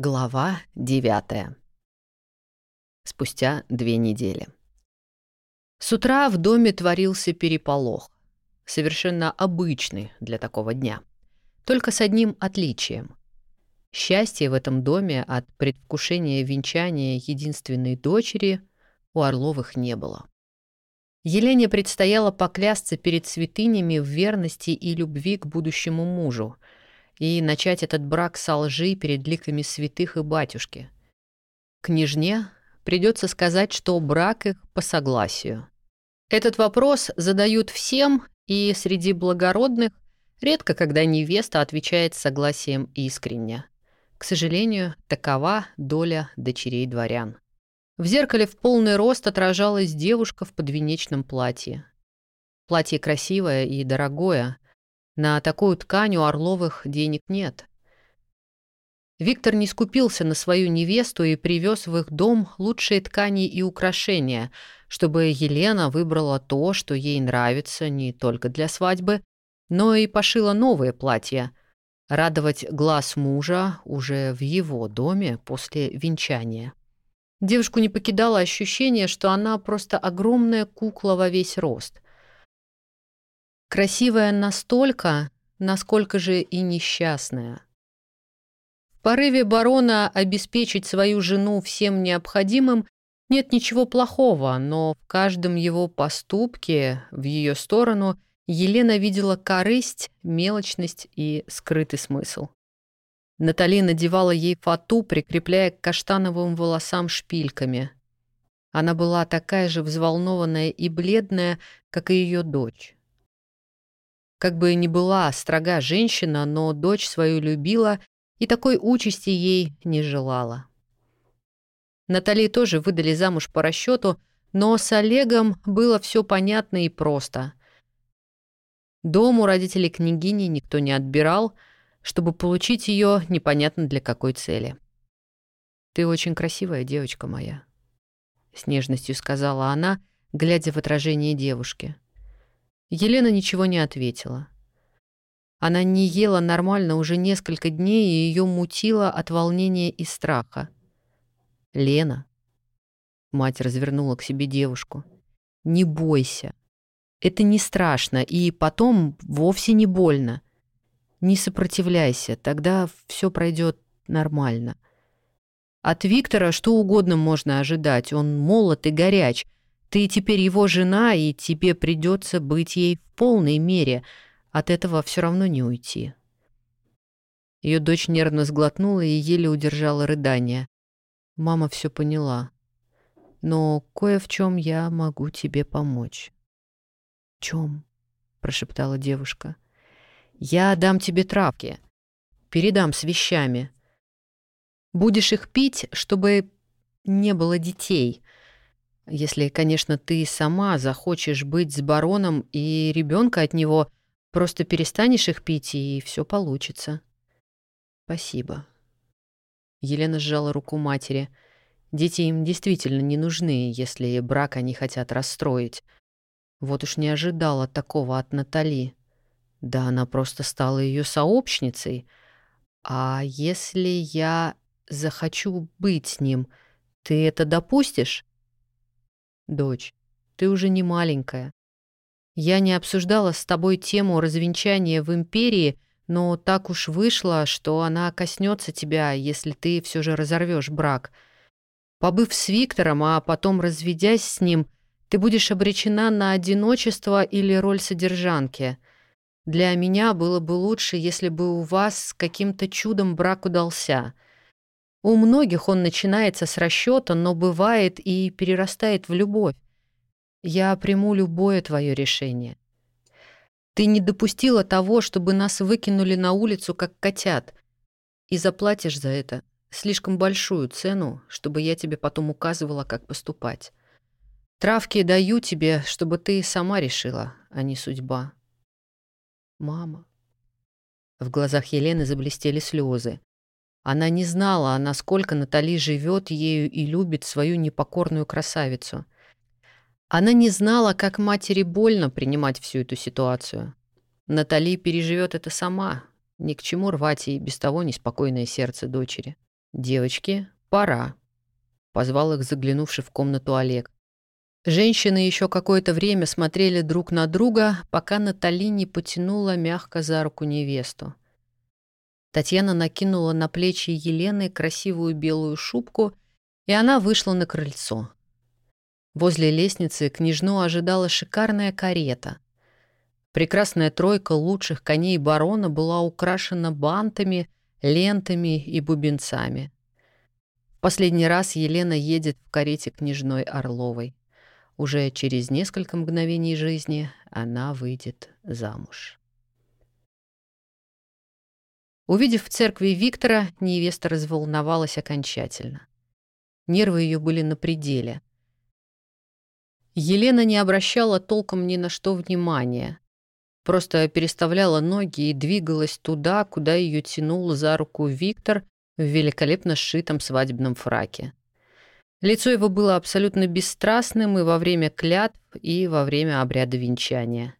Глава 9. Спустя две недели. С утра в доме творился переполох. Совершенно обычный для такого дня. Только с одним отличием. Счастье в этом доме от предвкушения венчания единственной дочери у Орловых не было. Елене предстояло поклясться перед святынями в верности и любви к будущему мужу — и начать этот брак со лжи перед ликами святых и батюшки. Княжне придется сказать, что брак их по согласию. Этот вопрос задают всем, и среди благородных редко когда невеста отвечает согласием искренне. К сожалению, такова доля дочерей дворян. В зеркале в полный рост отражалась девушка в подвенечном платье. Платье красивое и дорогое, на такую ткань у Орловых денег нет. Виктор не скупился на свою невесту и привез в их дом лучшие ткани и украшения, чтобы Елена выбрала то, что ей нравится не только для свадьбы, но и пошила новое платье. Радовать глаз мужа уже в его доме после венчания. Девушку не покидало ощущение, что она просто огромная кукла во весь рост – Красивая настолько, насколько же и несчастная. В порыве барона обеспечить свою жену всем необходимым нет ничего плохого, но в каждом его поступке в ее сторону Елена видела корысть, мелочность и скрытый смысл. Натали надевала ей фату, прикрепляя к каштановым волосам шпильками. Она была такая же взволнованная и бледная, как и ее дочь. Как бы ни была строга женщина, но дочь свою любила и такой участи ей не желала. Натали тоже выдали замуж по расчету, но с Олегом было все понятно и просто. Дом у родителей княгини никто не отбирал, чтобы получить ее непонятно для какой цели. «Ты очень красивая девочка моя», — с нежностью сказала она, глядя в отражение девушки. — Елена ничего не ответила. Она не ела нормально уже несколько дней, и ее мутило от волнения и страха. «Лена», — мать развернула к себе девушку, — «не бойся. Это не страшно, и потом вовсе не больно. Не сопротивляйся, тогда все пройдет нормально. От Виктора что угодно можно ожидать, он молод и горяч — ты теперь его жена, и тебе придется быть ей в полной мере. От этого все равно не уйти». Ее дочь нервно сглотнула и еле удержала рыдание. Мама все поняла. «Но кое в чем я могу тебе помочь». «В чем?» — прошептала девушка. «Я дам тебе травки. Передам с вещами. Будешь их пить, чтобы не было детей». Если, конечно, ты сама захочешь быть с бароном и ребенка от него, просто перестанешь их пить, и все получится. Спасибо. Елена сжала руку матери. Дети им действительно не нужны, если брак они хотят расстроить. Вот уж не ожидала такого от Натали. Да она просто стала ее сообщницей. А если я захочу быть с ним, ты это допустишь? Дочь, ты уже не маленькая. Я не обсуждала с тобой тему развенчания в империи, но так уж вышло, что она коснется тебя, если ты все же разорвешь брак. Побыв с Виктором, а потом разведясь с ним, ты будешь обречена на одиночество или роль содержанки. Для меня было бы лучше, если бы у вас каким-то чудом брак удался — у многих он начинается с расчета, но бывает и перерастает в любовь. Я приму любое твое решение. Ты не допустила того, чтобы нас выкинули на улицу, как котят, и заплатишь за это слишком большую цену, чтобы я тебе потом указывала, как поступать. Травки даю тебе, чтобы ты сама решила, а не судьба. Мама. В глазах Елены заблестели слезы. Она не знала, насколько Натали живет ею и любит свою непокорную красавицу. Она не знала, как матери больно принимать всю эту ситуацию. Натали переживет это сама. Ни к чему рвать и без того неспокойное сердце дочери. «Девочки, пора», — позвал их заглянувший в комнату Олег. Женщины еще какое-то время смотрели друг на друга, пока Натали не потянула мягко за руку невесту. Татьяна накинула на плечи Елены красивую белую шубку, и она вышла на крыльцо. Возле лестницы княжну ожидала шикарная карета. Прекрасная тройка лучших коней барона была украшена бантами, лентами и бубенцами. Последний раз Елена едет в карете княжной Орловой. Уже через несколько мгновений жизни она выйдет замуж. Увидев в церкви Виктора, невеста разволновалась окончательно. Нервы ее были на пределе. Елена не обращала толком ни на что внимания. Просто переставляла ноги и двигалась туда, куда ее тянул за руку Виктор в великолепно сшитом свадебном фраке. Лицо его было абсолютно бесстрастным и во время клятв, и во время обряда венчания.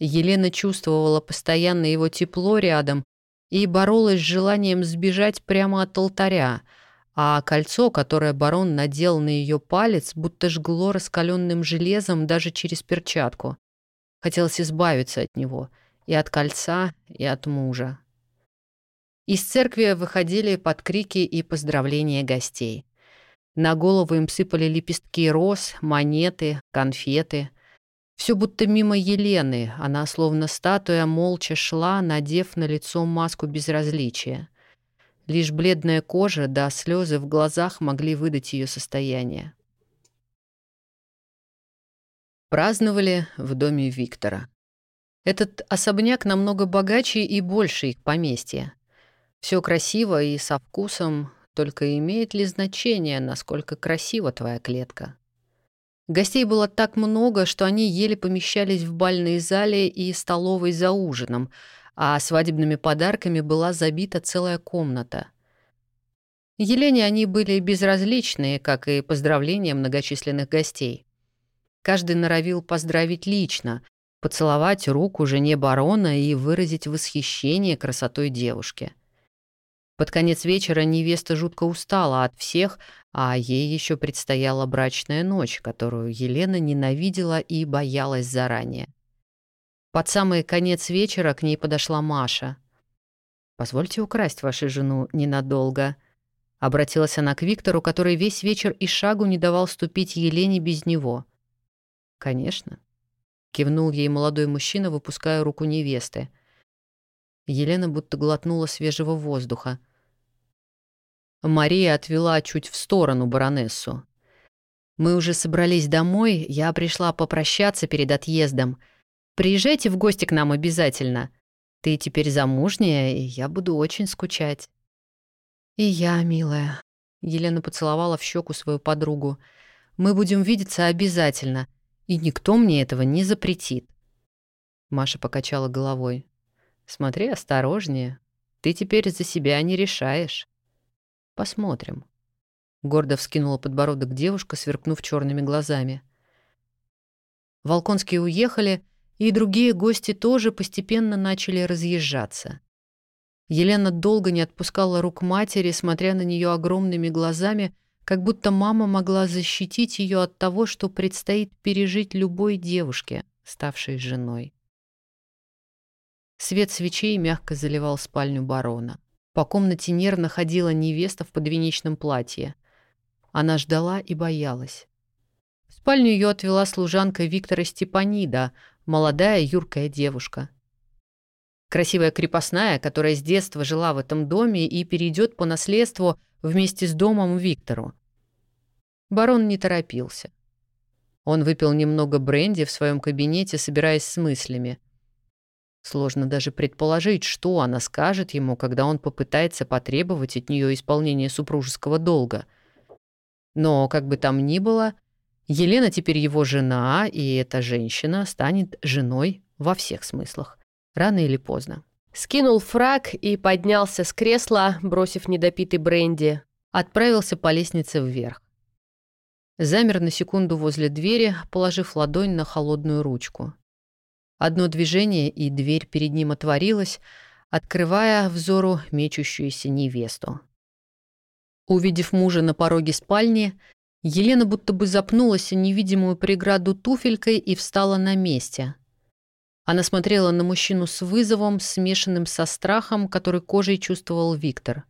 Елена чувствовала постоянно его тепло рядом и боролась с желанием сбежать прямо от алтаря, а кольцо, которое барон надел на ее палец, будто жгло раскаленным железом даже через перчатку. Хотелось избавиться от него, и от кольца, и от мужа. Из церкви выходили под крики и поздравления гостей. На голову им сыпали лепестки роз, монеты, конфеты — все будто мимо Елены, она словно статуя молча шла, надев на лицо маску безразличия. Лишь бледная кожа да слезы в глазах могли выдать ее состояние. Праздновали в доме Виктора. Этот особняк намного богаче и больше их поместья. Все красиво и со вкусом, только имеет ли значение, насколько красива твоя клетка? Гостей было так много, что они еле помещались в бальной зале и столовой за ужином, а свадебными подарками была забита целая комната. Елене они были безразличны, как и поздравления многочисленных гостей. Каждый норовил поздравить лично, поцеловать руку жене барона и выразить восхищение красотой девушки. Под конец вечера невеста жутко устала от всех, а ей еще предстояла брачная ночь, которую Елена ненавидела и боялась заранее. Под самый конец вечера к ней подошла Маша. «Позвольте украсть вашу жену ненадолго», — обратилась она к Виктору, который весь вечер и шагу не давал ступить Елене без него. «Конечно», — кивнул ей молодой мужчина, выпуская руку невесты. Елена будто глотнула свежего воздуха — Мария отвела чуть в сторону баронессу. «Мы уже собрались домой, я пришла попрощаться перед отъездом. Приезжайте в гости к нам обязательно. Ты теперь замужняя, и я буду очень скучать». «И я, милая», — Елена поцеловала в щеку свою подругу. «Мы будем видеться обязательно, и никто мне этого не запретит». Маша покачала головой. «Смотри осторожнее. Ты теперь за себя не решаешь». Посмотрим. Гордо вскинула подбородок девушка, сверкнув черными глазами. Волконские уехали, и другие гости тоже постепенно начали разъезжаться. Елена долго не отпускала рук матери, смотря на нее огромными глазами, как будто мама могла защитить ее от того, что предстоит пережить любой девушке, ставшей женой. Свет свечей мягко заливал спальню барона. По комнате нервно ходила невеста в подвенечном платье. Она ждала и боялась. В спальню ее отвела служанка Виктора Степанида, молодая юркая девушка. Красивая крепостная, которая с детства жила в этом доме и перейдет по наследству вместе с домом Виктору. Барон не торопился. Он выпил немного бренди в своем кабинете, собираясь с мыслями — Сложно даже предположить, что она скажет ему, когда он попытается потребовать от нее исполнения супружеского долга. Но, как бы там ни было, Елена теперь его жена, и эта женщина станет женой во всех смыслах, рано или поздно. Скинул фраг и поднялся с кресла, бросив недопитый бренди, отправился по лестнице вверх. Замер на секунду возле двери, положив ладонь на холодную ручку. Одно движение, и дверь перед ним отворилась, открывая взору мечущуюся невесту. Увидев мужа на пороге спальни, Елена будто бы запнулась о невидимую преграду туфелькой и встала на месте. Она смотрела на мужчину с вызовом, смешанным со страхом, который кожей чувствовал Виктор.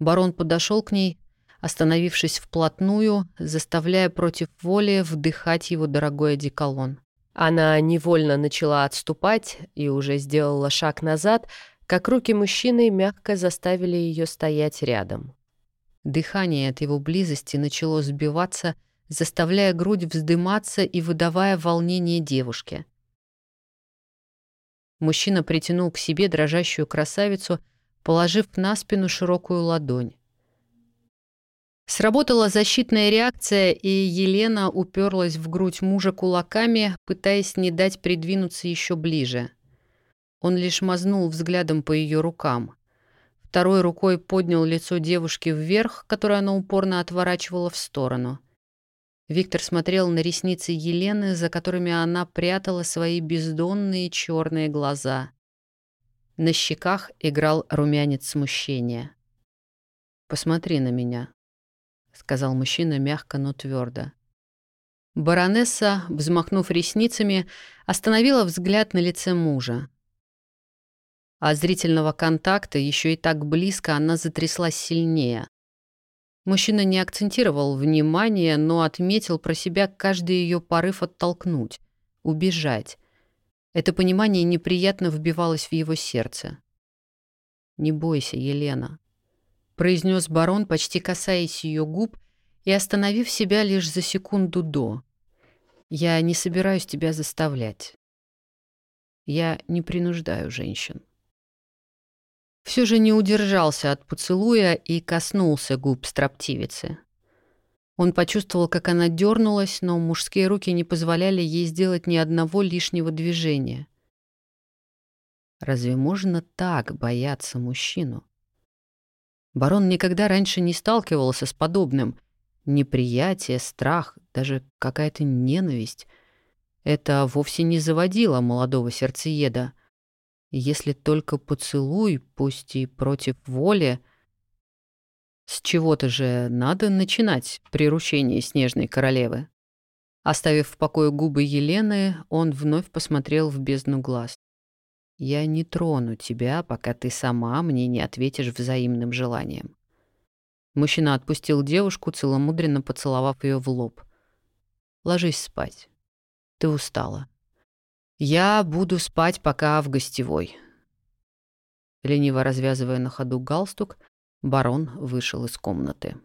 Барон подошел к ней, остановившись вплотную, заставляя против воли вдыхать его дорогой одеколон. Она невольно начала отступать и уже сделала шаг назад, как руки мужчины мягко заставили ее стоять рядом. Дыхание от его близости начало сбиваться, заставляя грудь вздыматься и выдавая волнение девушке. Мужчина притянул к себе дрожащую красавицу, положив на спину широкую ладонь. Сработала защитная реакция, и Елена уперлась в грудь мужа кулаками, пытаясь не дать придвинуться еще ближе. Он лишь мазнул взглядом по ее рукам. Второй рукой поднял лицо девушки вверх, которое она упорно отворачивала в сторону. Виктор смотрел на ресницы Елены, за которыми она прятала свои бездонные черные глаза. На щеках играл румянец смущения. «Посмотри на меня», сказал мужчина мягко, но твердо. Баронесса, взмахнув ресницами, остановила взгляд на лице мужа. А зрительного контакта еще и так близко она затряслась сильнее. Мужчина не акцентировал внимание, но отметил про себя каждый ее порыв оттолкнуть, убежать. Это понимание неприятно вбивалось в его сердце. «Не бойся, Елена», произнес барон, почти касаясь ее губ и остановив себя лишь за секунду до. «Я не собираюсь тебя заставлять. Я не принуждаю женщин». Все же не удержался от поцелуя и коснулся губ строптивицы. Он почувствовал, как она дернулась, но мужские руки не позволяли ей сделать ни одного лишнего движения. Разве можно так бояться мужчину? Барон никогда раньше не сталкивался с подобным. Неприятие, страх, даже какая-то ненависть. Это вовсе не заводило молодого сердцееда. Если только поцелуй, пусть и против воли... С чего-то же надо начинать приручение снежной королевы. Оставив в покое губы Елены, он вновь посмотрел в бездну глаз. Я не трону тебя, пока ты сама мне не ответишь взаимным желанием. Мужчина отпустил девушку, целомудренно поцеловав ее в лоб. Ложись спать. Ты устала. Я буду спать пока в гостевой. Лениво развязывая на ходу галстук, барон вышел из комнаты.